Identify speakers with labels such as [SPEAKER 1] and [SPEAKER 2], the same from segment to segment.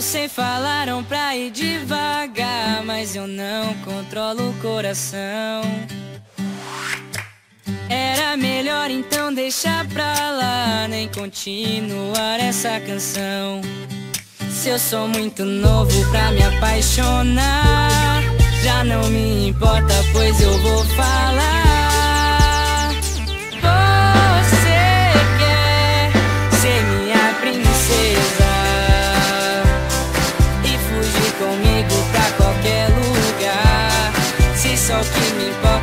[SPEAKER 1] Eu sei falaram pra ir devagar, mas eu não controlo o coração. Era melhor então deixar pra lá, nem continuar essa canção. Se eu sou muito novo pra me apaixonar, já não me importa, pois eu vou falar. Se só o que me importa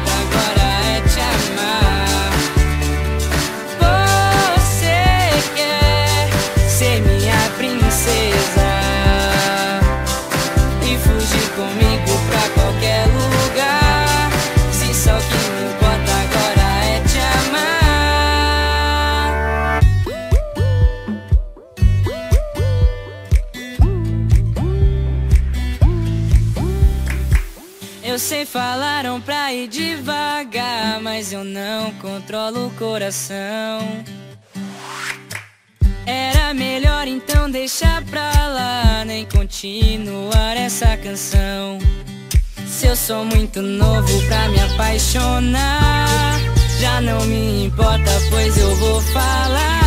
[SPEAKER 1] Sei falaram pra ir devagar, mas eu não controlo o coração. Era melhor então deixar pra lá, nem continuar essa canção. Se eu sou muito novo pra me apaixonar, já não me importa, pois eu vou falar.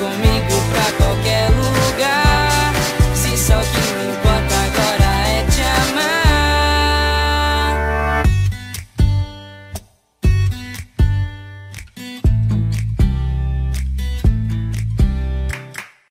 [SPEAKER 1] comigo pra qualquer